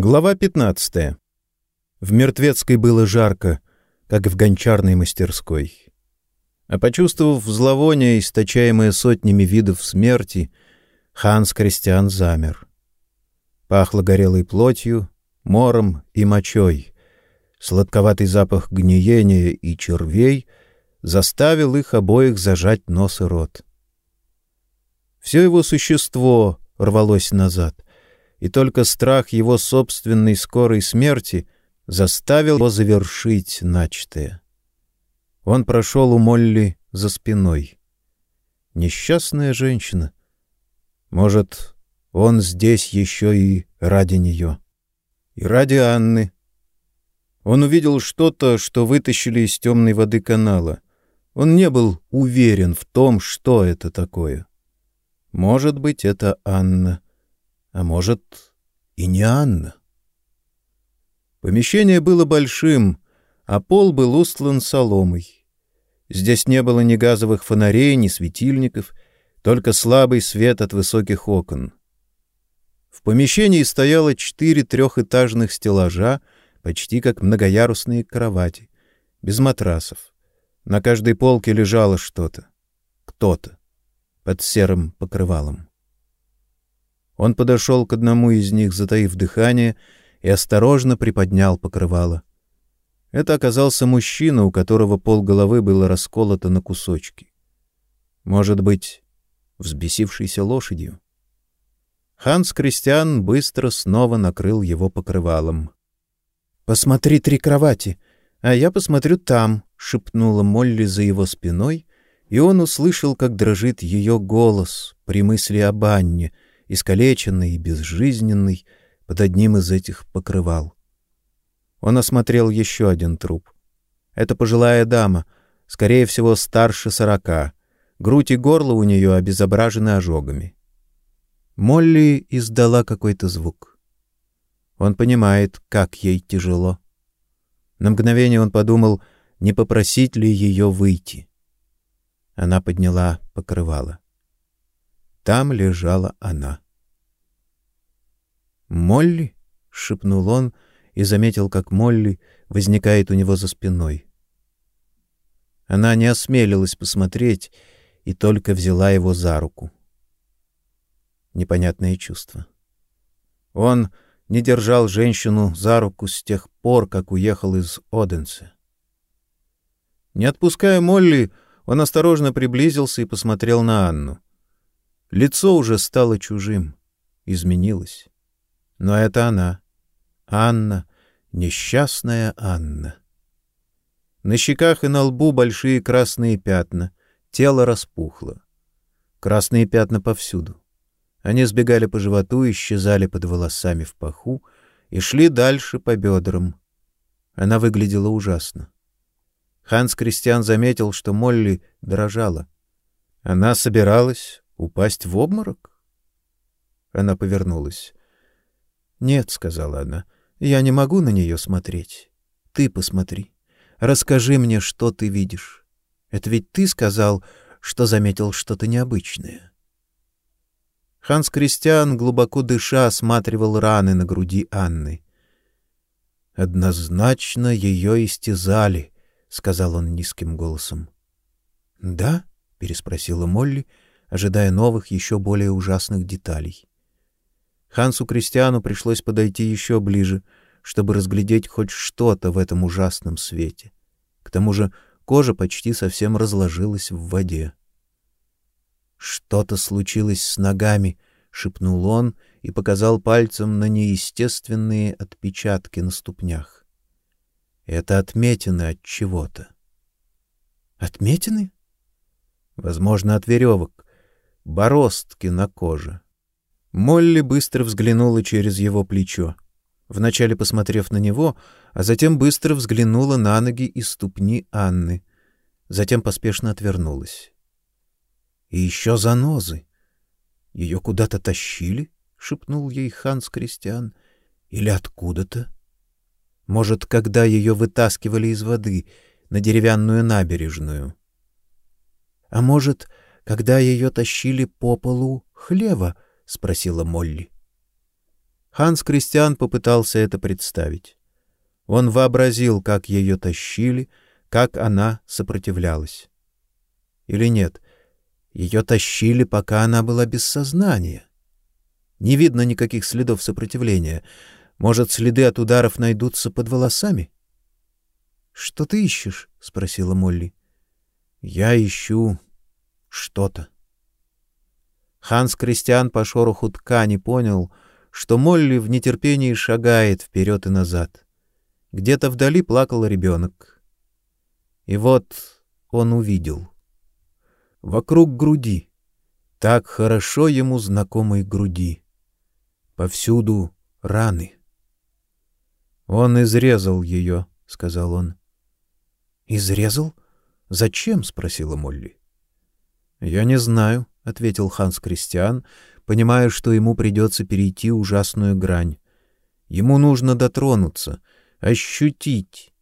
Глава 15. В мертвецкой было жарко, как в гончарной мастерской. А почувствовав зловоние, источаемое сотнями видов смерти, Ханс Кристиан замер. Пахло горелой плотью, мором и мочой. Сладковатый запах гниения и червей заставил их обоих зажать нос и рот. Все его существо рвалось назад — и только страх его собственной скорой смерти заставил его завершить начатое. Он прошел у Молли за спиной. Несчастная женщина. Может, он здесь еще и ради нее. И ради Анны. Он увидел что-то, что вытащили из темной воды канала. Он не был уверен в том, что это такое. Может быть, это Анна. А может, и не Анна. Помещение было большим, а пол был устлан соломой. Здесь не было ни газовых фонарей, ни светильников, только слабый свет от высоких окон. В помещении стояло четыре трехэтажных стеллажа, почти как многоярусные кровати, без матрасов. На каждой полке лежало что-то, кто-то, под серым покрывалом. Он подошел к одному из них, затаив дыхание, и осторожно приподнял покрывало. Это оказался мужчина, у которого полголовы было расколото на кусочки. Может быть, взбесившийся лошадью? Ханс Кристиан быстро снова накрыл его покрывалом. «Посмотри три кровати, а я посмотрю там», — шепнула Молли за его спиной, и он услышал, как дрожит ее голос при мысли об Анне — искалеченный и безжизненный, под одним из этих покрывал. Он осмотрел еще один труп. Это пожилая дама, скорее всего, старше сорока. Грудь и горло у нее обезображены ожогами. Молли издала какой-то звук. Он понимает, как ей тяжело. На мгновение он подумал, не попросить ли ее выйти. Она подняла покрывало. Там лежала она. «Молли?» — шепнул он и заметил, как Молли возникает у него за спиной. Она не осмелилась посмотреть и только взяла его за руку. Непонятное чувство. Он не держал женщину за руку с тех пор, как уехал из Оденса. Не отпуская Молли, он осторожно приблизился и посмотрел на Анну. Лицо уже стало чужим, изменилось. Но это она. Анна, несчастная Анна. На щеках и на лбу большие красные пятна, тело распухло. Красные пятна повсюду. Они сбегали по животу, исчезали под волосами в паху и шли дальше по бедрам. Она выглядела ужасно. Ханс Кристиан заметил, что Молли дрожала. Она собиралась Упасть в обморок? Она повернулась. «Нет», — сказала она, — «я не могу на нее смотреть. Ты посмотри. Расскажи мне, что ты видишь. Это ведь ты сказал, что заметил что-то необычное». Ханс Кристиан, глубоко дыша, осматривал раны на груди Анны. «Однозначно ее истязали», — сказал он низким голосом. «Да?» — переспросила Молли, — ожидая новых, еще более ужасных деталей. Хансу Кристиану пришлось подойти еще ближе, чтобы разглядеть хоть что-то в этом ужасном свете. К тому же кожа почти совсем разложилась в воде. «Что-то случилось с ногами», — шепнул он и показал пальцем на неестественные отпечатки на ступнях. «Это отметины от чего-то». «Отметины?» «Возможно, от веревок бороздки на коже. Молли быстро взглянула через его плечо, вначале посмотрев на него, а затем быстро взглянула на ноги и ступни Анны, затем поспешно отвернулась. И еще занозы. Ее куда-то тащили, шепнул ей Ханс Кристиан, или откуда-то? Может, когда ее вытаскивали из воды на деревянную набережную? А может, когда ее тащили по полу хлева? — спросила Молли. Ханс Кристиан попытался это представить. Он вообразил, как ее тащили, как она сопротивлялась. Или нет, ее тащили, пока она была без сознания. Не видно никаких следов сопротивления. Может, следы от ударов найдутся под волосами? — Что ты ищешь? — спросила Молли. — Я ищу что-то. Ханс Кристиан по шороху ткани понял, что Молли в нетерпении шагает вперед и назад. Где-то вдали плакал ребенок. И вот он увидел. Вокруг груди, так хорошо ему знакомой груди. Повсюду раны. Он изрезал ее, — сказал он. — Изрезал? Зачем? — спросила Молли. — Я не знаю, — ответил Ханс Кристиан, понимая, что ему придется перейти ужасную грань. Ему нужно дотронуться, ощутить.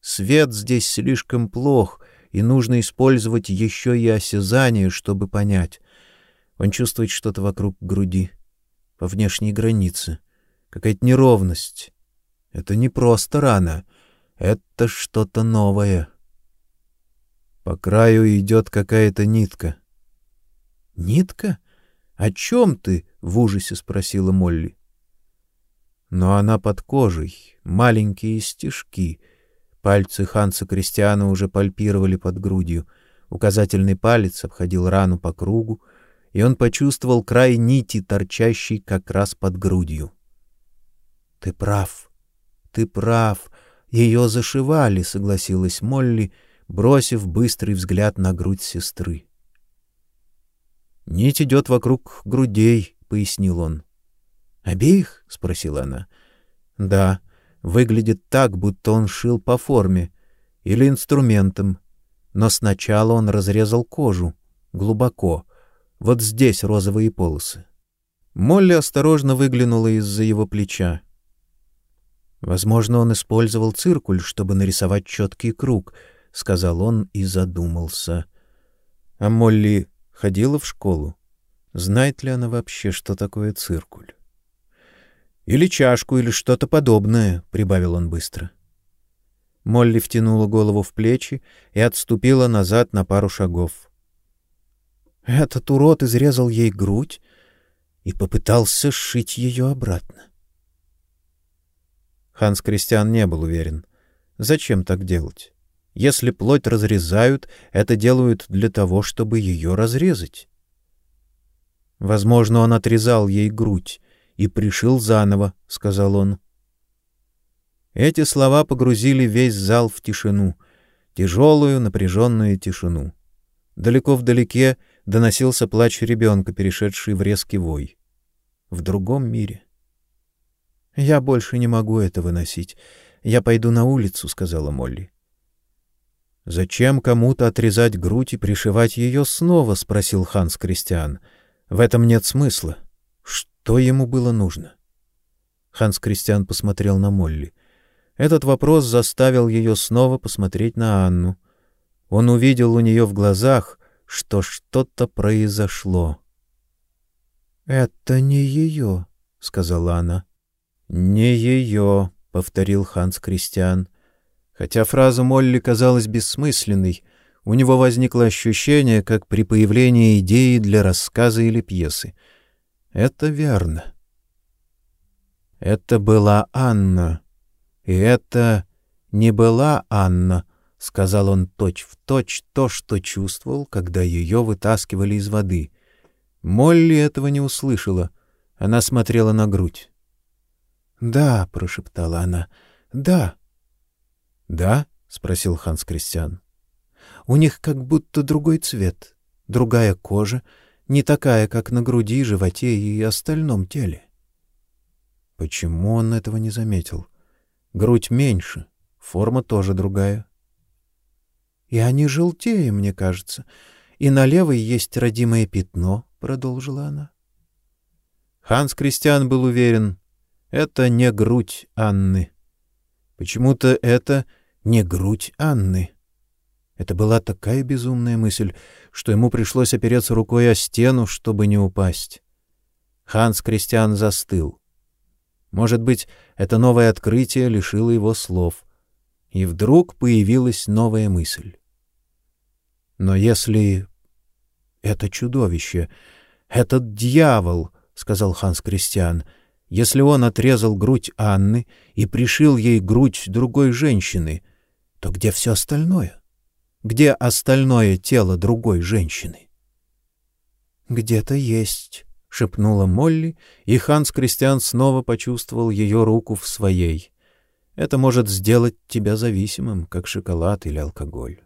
Свет здесь слишком плох, и нужно использовать еще и осязание, чтобы понять. Он чувствует что-то вокруг груди, по внешней границе, какая-то неровность. Это не просто рана, это что-то новое. По краю идет какая-то нитка. Нитка? О чем ты? в ужасе спросила Молли. Но она под кожей, маленькие стежки. Пальцы Ханса Кристиана уже пальпировали под грудью. Указательный палец обходил рану по кругу, и он почувствовал край нити, торчащей как раз под грудью. Ты прав. Ты прав. Ее зашивали, согласилась Молли, бросив быстрый взгляд на грудь сестры. Нить идет вокруг грудей, пояснил он. Обеих? спросила она. Да, выглядит так, будто он шил по форме или инструментом, но сначала он разрезал кожу глубоко. Вот здесь розовые полосы. Молли осторожно выглянула из-за его плеча. Возможно, он использовал циркуль, чтобы нарисовать четкий круг, сказал он и задумался. А Молли ходила в школу. Знает ли она вообще, что такое циркуль? Или чашку, или что-то подобное, прибавил он быстро. Молли втянула голову в плечи и отступила назад на пару шагов. Этот урод изрезал ей грудь и попытался сшить ее обратно. Ханс Кристиан не был уверен. Зачем так делать? Если плоть разрезают, это делают для того, чтобы ее разрезать. Возможно, он отрезал ей грудь и пришил заново, сказал он. Эти слова погрузили весь зал в тишину, тяжелую, напряженную тишину. Далеко вдалеке доносился плач ребенка, перешедший в резкий вой. В другом мире. Я больше не могу это выносить. Я пойду на улицу, сказала Молли. Зачем кому-то отрезать грудь и пришивать ее снова, спросил Ханс Кристиан. В этом нет смысла. Что ему было нужно? Ханс Кристиан посмотрел на Молли. Этот вопрос заставил ее снова посмотреть на Анну. Он увидел у нее в глазах, что что-то произошло. Это не ее», — сказала она. Не ее, повторил Ханс Кристиан. Хотя фраза Молли казалась бессмысленной, у него возникло ощущение, как при появлении идеи для рассказа или пьесы. Это верно. Это была Анна. И это не была Анна, сказал он точь-в-точь то, что чувствовал, когда ее вытаскивали из воды. Молли этого не услышала. Она смотрела на грудь. "Да", прошептала она. "Да". "Да?" спросил Ханс Кристиан. У них как будто другой цвет, другая кожа, не такая, как на груди, животе и остальном теле. Почему он этого не заметил? Грудь меньше, форма тоже другая. И они желтее, мне кажется. И на левой есть родимое пятно, продолжила она. Ханс Кристиан был уверен, это не грудь Анны. Почему-то это не грудь Анны. Это была такая безумная мысль, что ему пришлось опереться рукой о стену, чтобы не упасть. Ханс Кристиан застыл. Может быть, это новое открытие лишило его слов. И вдруг появилась новая мысль. Но если это чудовище, этот дьявол, сказал Ханс Кристиан, если он отрезал грудь Анны и пришил ей грудь другой женщины, то где все остальное? Где остальное тело другой женщины? Где-то есть, шепнула Молли, и Ханс Кристиан снова почувствовал ее руку в своей. Это может сделать тебя зависимым, как шоколад или алкоголь.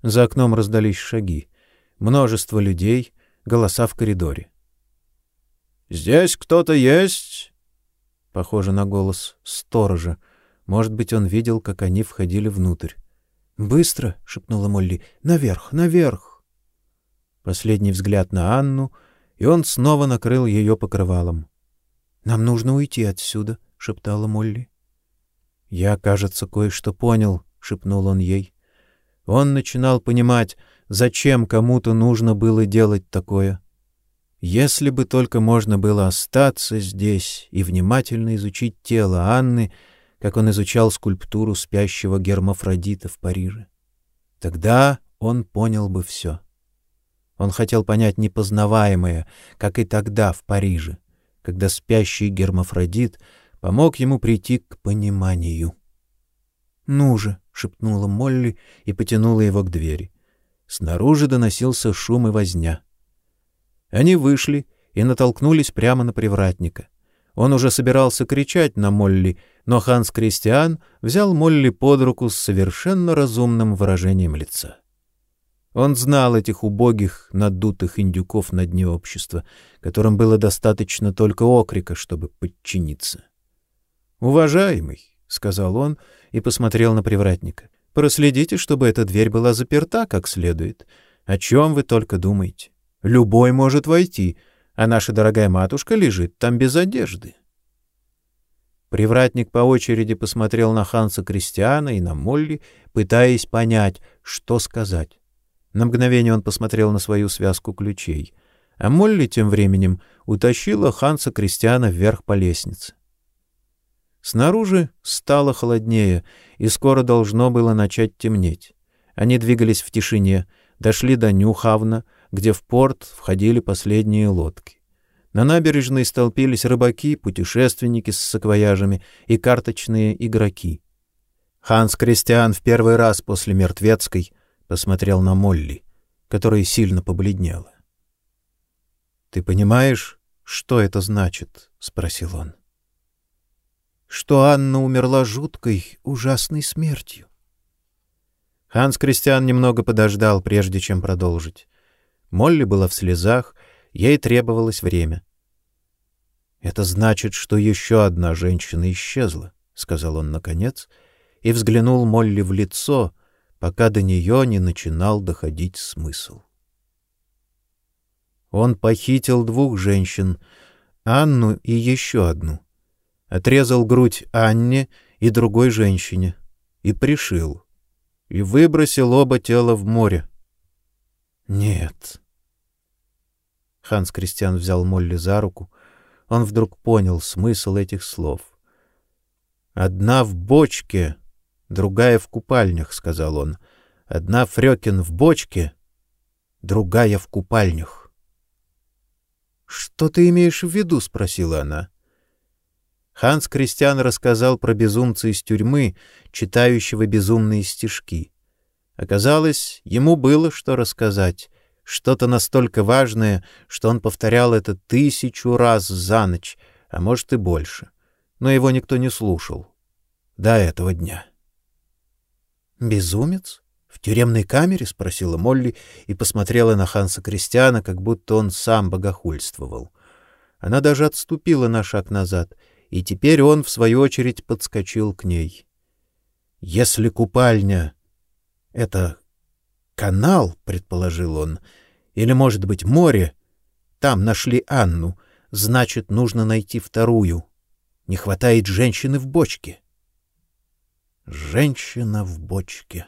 За окном раздались шаги, множество людей, голоса в коридоре. Здесь кто-то есть? Похоже на голос сторожа. Может быть, он видел, как они входили внутрь. Быстро, шепнула Молли. Наверх, наверх. Последний взгляд на Анну, и он снова накрыл ее покрывалом. Нам нужно уйти отсюда, шептала Молли. Я, кажется, кое-что понял, шепнул он ей. Он начинал понимать, зачем кому-то нужно было делать такое. Если бы только можно было остаться здесь и внимательно изучить тело Анны, как он изучал скульптуру спящего гермафродита в Париже. Тогда он понял бы все. Он хотел понять непознаваемое, как и тогда в Париже, когда спящий гермафродит помог ему прийти к пониманию. "Ну же", шепнула Молли и потянула его к двери. Снаружи доносился шум и возня. Они вышли и натолкнулись прямо на привратника. Он уже собирался кричать на Молли, но Ханс Кристиан взял Молли под руку с совершенно разумным выражением лица. Он знал этих убогих, надутых индюков на дне общества, которым было достаточно только окрика, чтобы подчиниться. "Уважаемый", сказал он и посмотрел на привратника. "Проследите, чтобы эта дверь была заперта как следует. О чем вы только думаете? Любой может войти, а наша дорогая матушка лежит там без одежды. Привратник по очереди посмотрел на Ханса Кристиана и на Молли, пытаясь понять, что сказать. На мгновение он посмотрел на свою связку ключей, а Молли тем временем утащила Ханса Кристиана вверх по лестнице. Снаружи стало холоднее, и скоро должно было начать темнеть. Они двигались в тишине, дошли до Нюхавна, где в порт входили последние лодки. На набережной столпились рыбаки, путешественники с саквояжами и карточные игроки. Ханс Кристиан в первый раз после мертвецкой посмотрел на Молли, которая сильно побледнела. Ты понимаешь, что это значит, спросил он. Что Анна умерла жуткой, ужасной смертью. Ханс Кристиан немного подождал, прежде чем продолжить. Молли была в слезах, ей требовалось время. Это значит, что еще одна женщина исчезла, сказал он наконец и взглянул Молли в лицо, пока до нее не начинал доходить смысл. Он похитил двух женщин, Анну и еще одну. Отрезал грудь Анне и другой женщине и пришил и выбросил оба тела в море. Нет. Ханс Кристиан взял Молли за руку. Он вдруг понял смысл этих слов. Одна в бочке, другая в купальнях, сказал он. Одна Фрёкин в бочке, другая в купальнях. Что ты имеешь в виду, спросила она. Ханс Кристиан рассказал про безумца из тюрьмы, читающего безумные стишки. Оказалось, ему было что рассказать, что-то настолько важное, что он повторял это тысячу раз за ночь, а может и больше. Но его никто не слушал до этого дня. Безумец в тюремной камере, спросила Молли и посмотрела на Ханса Кристиана, как будто он сам богохульствовал. Она даже отступила на шаг назад, и теперь он в свою очередь подскочил к ней. Если купальня это канал, предположил он, или, может быть, море. Там нашли Анну, значит, нужно найти вторую. Не хватает женщины в бочке. Женщина в бочке.